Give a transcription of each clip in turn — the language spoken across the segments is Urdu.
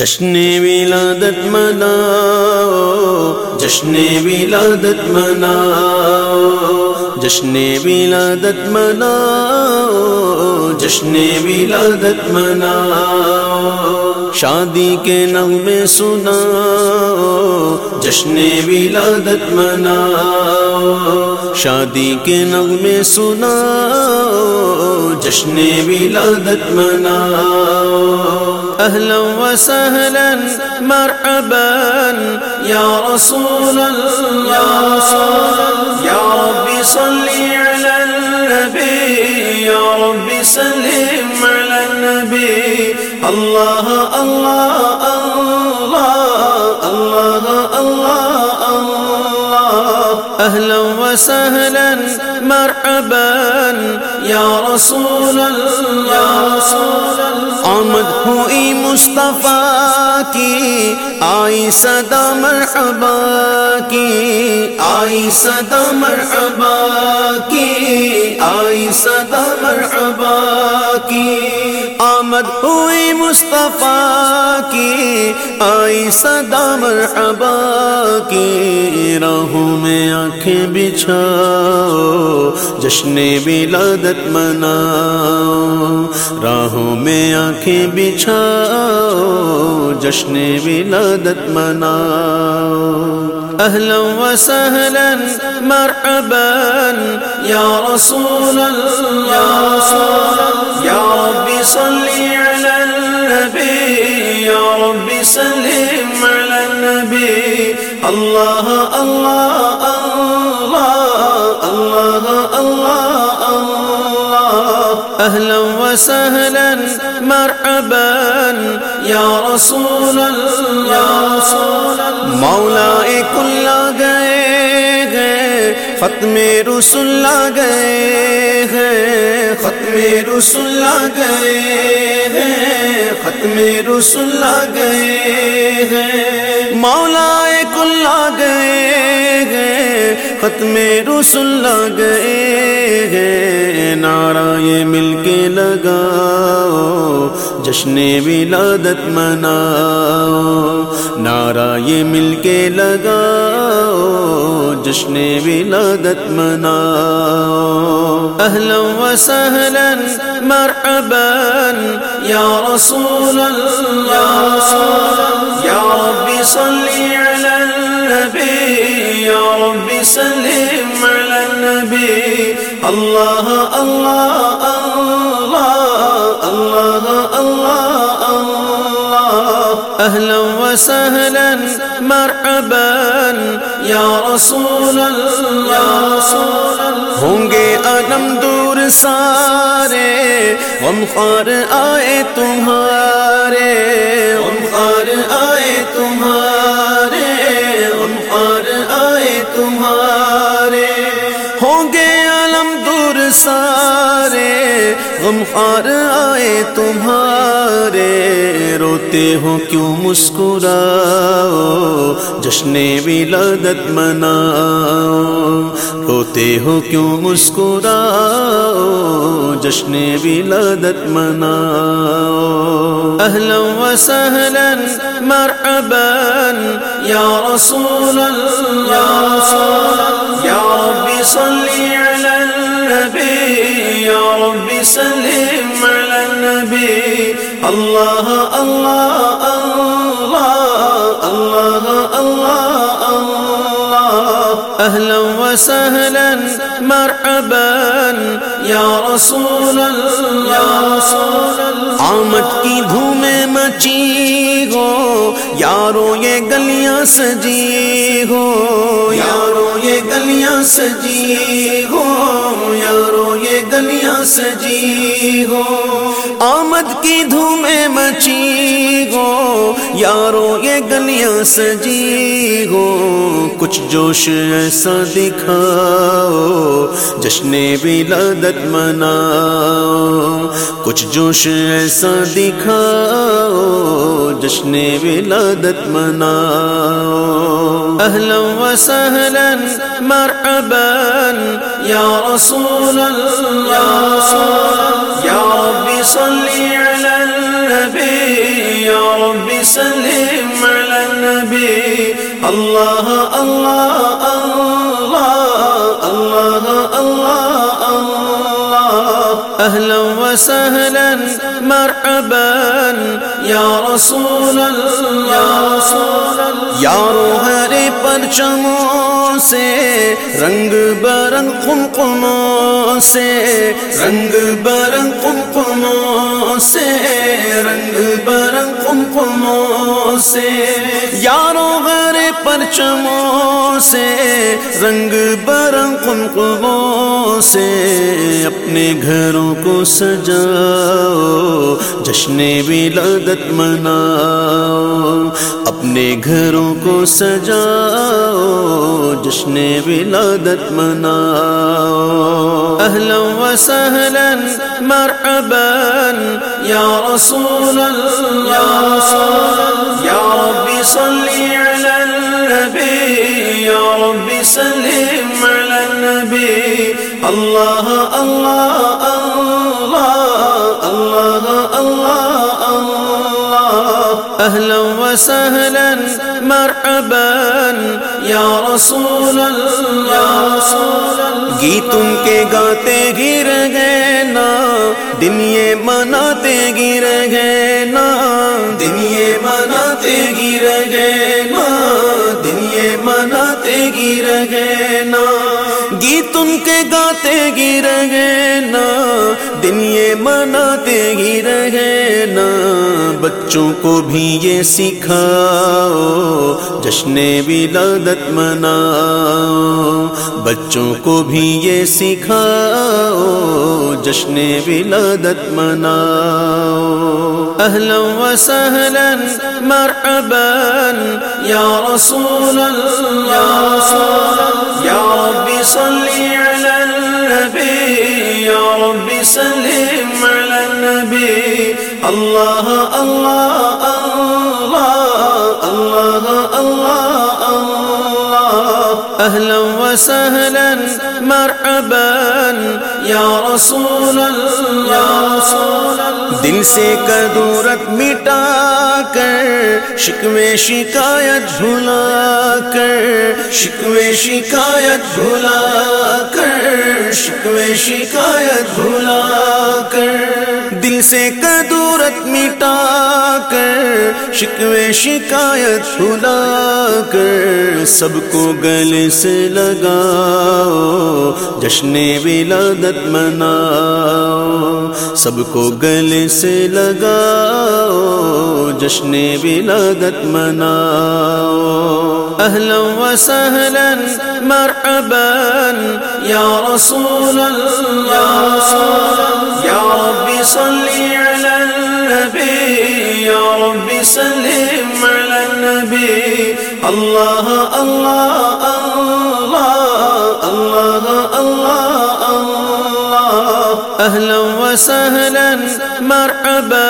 جشن ولادت مناؤ، جشن ولادت مناؤ، جشن ولادت مناؤ، جشن ولادت مناؤ۔ شادی کے نغمے سنا جشن ولادت مناؤ۔ شادی کے نغمے سنا جشن ولادت مناؤ۔ أهلا وسهلا، مرحبا، يا رسول الله، يا رب صل على النبي، يا رب سلم على النبي. الله الله الله الله الله الله أهلا وسهلا، مرحبا، يا رسول الله. آمد ہوئی مصطفیٰ کی، آئی صدا مرحبا کی، آئی صدا مرحبا کی، آئی صدا مرحبا کی. آمد ہوئی مصطفیٰ کی، آئی صدا مرحبا کی. راہوں میں آنکھیں بچھاؤ، جشن ولادت مناؤ۔ راہوں میں آنکھیں بچھاؤ، جشن ولادت مناؤ۔ أهلا وسهلا مرحبا يا رسول الله يا رب صل على النبي يا رب سلم على النبي الله الله الله الله الله أهلا وسهلا مرحبا. يا رسول الله مولا کل گئے گئے ختم رسول گئے گئے ختم رسول گئے ہیں ختم رسول گئے ہیں۔ مولا ختم رسول گئے گئے نعرہ یہ مل کے لگاؤ، جشن ولادت مناؤ۔ نعرہ یہ مل کے لگاؤ، جشن ولادت مناؤ۔ اہلا وسہلا مرحبا، یا رسول اللہ، یا رب صلی علی النبی۔ یا رب سلم علی النبی اللہ اللہ اللہ اللہ اللہ اللہ اہلا وسہلا مرحبا. یا رسول اللہ ہوں گے علم دور سارے، غم خار آئے تمہارے. غم خار آئے تمہارے. تمہارے ہوں گے علم دور سارے، غم خار آئے تمہارے۔ روتے ہو کیوں مسکراؤ؟ جشن ولادت مناؤ۔ روتے ہو کیوں مسکراؤ؟ جشن ولادت مناؤ۔ اہلا وسہلا مرحبا یا رسول اللہ یا رب صلی علی النبی یا رب سلم علی النبی اللہ اللہ اللہ اللہ اللہ اللہ اہلا وسہلا مرحبا یا رسول اللہ آمد کی دھومیں مچی ہو، یارو یہ گلیاں سجی ہو، یارو یہ گلیاں سجی ہو، یارو یہ گلیاں سجی ہو، آمد کی دھومیں مچی ہو، یارو یہ گلیاں سجی ہو۔ کچھ جوش ایسا دکھاؤ، جشن ولادت مناؤ۔ کچھ جوش ایسا دکھاؤ، جشن ولادت مناؤ۔ اہلا وسہلا مرحبا یا رسول اللہ۔ یا رب صلی یا سلم على النبي. الله الله الله. الله أهلا وسهلا، مرحبا، يا رسول الله، يا رسول الله. يا روح پرچموں سے، رنگ برنگ قمقموں سے، رنگ برنگ قمقموں سے، رنگ برنگ قمقموں سے. یاروں غیر پرچموں سے، رنگ برنگ قمقموں سے اپنے گھروں کو سجاؤ، جشن ولادت مناؤ، اپنے گھروں کو سجاؤ، جشن ولادت مناؤ۔ اہلا و سہلا مرحبا، یا رسول اللہ، یا رب صلی علی النبی یا رب سلم علی النبی اللہ اللہ اللہ اللہ اللہ۔ اللہ اہلا و سہلا مرحبا یا رسول اللہ۔ گیت ان کے گاتے گر گئے نا۔ دن یہ مناتے گر گئے نا۔ دن یہ مناتے گر گئے نا۔ مناتے گر گئے نا گیت ان کے گاتے گر گئے نا دن یہ مناتے گر گئے نا، بچوں کو بھی یہ سکھاؤ، جشن ولادت مناؤ، بچوں کو بھی یہ سکھاؤ، جشن ولادت مناؤ۔ اہلا و سہلا، مرحبا، یا رسول اللہ، یا رب صلی اللہ اللہ اللہ اللہ اللہ. اللہ اہلا و سہلا مرحبا یا رسول اللہ. دل سے کدورت مٹا کر، شکوے شکایت بھلا کر، شکوے شکایت بھلا کر، شکوے شکایت بھلا کر۔ دل سے کدورت مٹا کر، شکوے شکایت بھلا کر۔ سب کو گلے سے لگاؤ، جشن ولادت مناؤ۔ سب کو گلے سے لگاؤ، جشن ولادت مناؤ۔ اہلا و سہلا، مرحبا، یا رسول اللہ، یا رب صلی علی النبی، یا رب سلم علی النبی۔ اللہ اللہ اللہ اللہ اللہ اللہ اہلا و سہلا مرحبا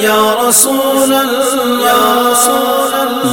یا رسول اللہ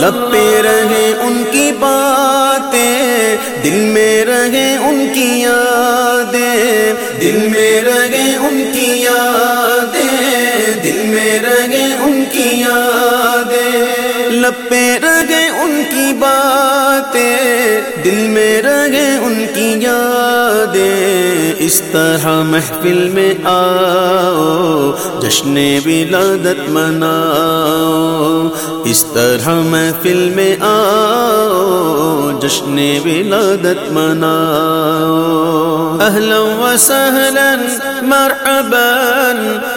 لب رہے ان کی باتیں، دل میں رہے ان کی یادیں، دل میں رہے ان کی یادیں، دل میں رہے ان کی یادیں. لب پہ رہے ان کی باتیں، دل میں رہے ان کی یادیں، اس طرح محفل میں آؤ، جشن ولادت مناؤ۔ اس طرح محفل میں آؤ، جشن ولادت مناؤ۔ اہلا و سہلا مرحبا،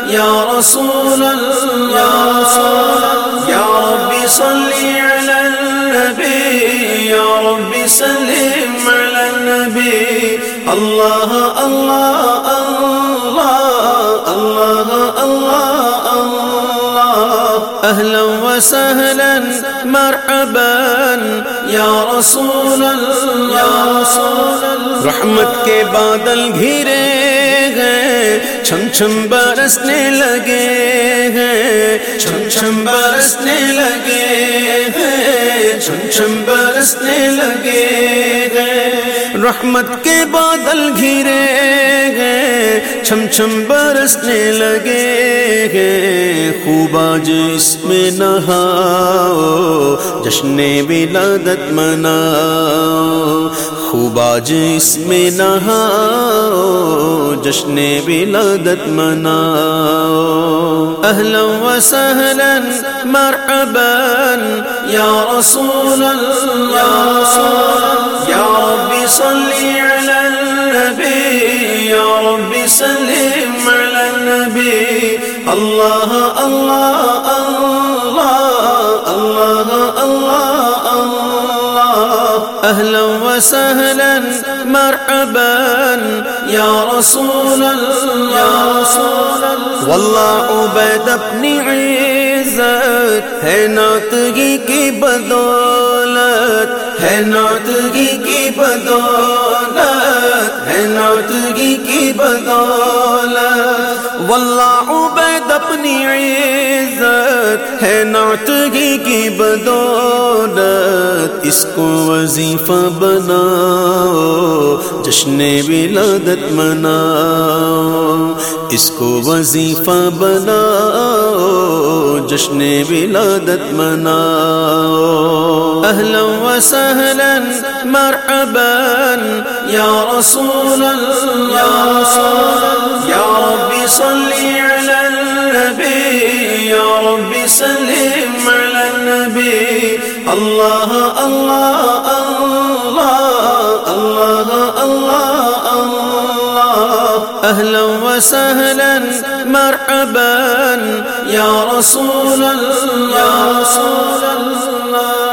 یا رسول اللہ۔ یا رب صلی علی النبی، یا رب سلم علی النبی اللہ اللہ اللہ اللہ اللہ اللہ اہلا و سہلا مرحبا یا رسول اللہ، رحمت کے بادل گھرے ہیں، چھم چھم برسنے لگے ہیں، چھم چھم برسنے لگے ہیں، چھم چھم برسنے لگے ہیں۔ رحمت کے بادل گھرے گئے چھم چھم برسنے لگے گئے خوب آج اس میں نہا جشن ولادت منا۔ خوب آج اس میں نہا جشن ولادت منا اہلا و سہلا، مرحبا، یا رسول اللہ، یا رب صلی علی النبی، یا رب سلم علی النبی۔ اللہ اللہ اللہ۔ اہلا و سہلا مرحبا یا رسول اللہ واللہ عبید اپنی عزت، ہے ناتگی کی بدولت، ہے ناتگی کی بدولت، ہے ناتگی کی بدولت. واللہ اپنی عزت ہے ناتگی کی بدولت۔ اس کو وظیفہ بناؤ، جشن ولادت مناؤ۔ اس کو وظیفہ بناؤ، جشن ولادت مناؤ۔ اہلا و سہلا مرحبا، یا رسول اللہ، یا رب صلی علی النبی یا رب سلم علی النبی اللہ اللہ اللہ اللہ اللہ۔ اللہ اہلا و رسول مرحبا یا رسول اللہ۔